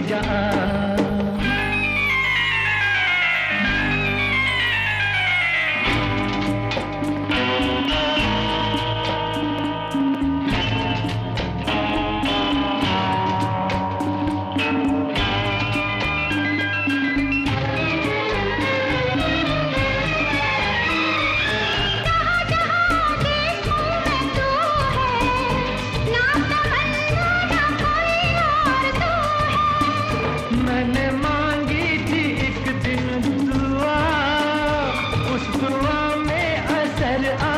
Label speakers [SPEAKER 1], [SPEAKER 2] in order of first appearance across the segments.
[SPEAKER 1] जहाँ Yeah.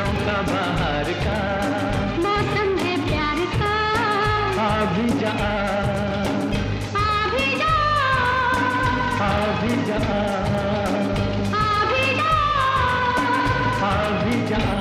[SPEAKER 1] चीज़ों का
[SPEAKER 2] बाहर का। मौसम है प्यार का। आ भी जा।
[SPEAKER 1] आ भी जा।
[SPEAKER 2] आ भी जा।
[SPEAKER 1] आ भी जा।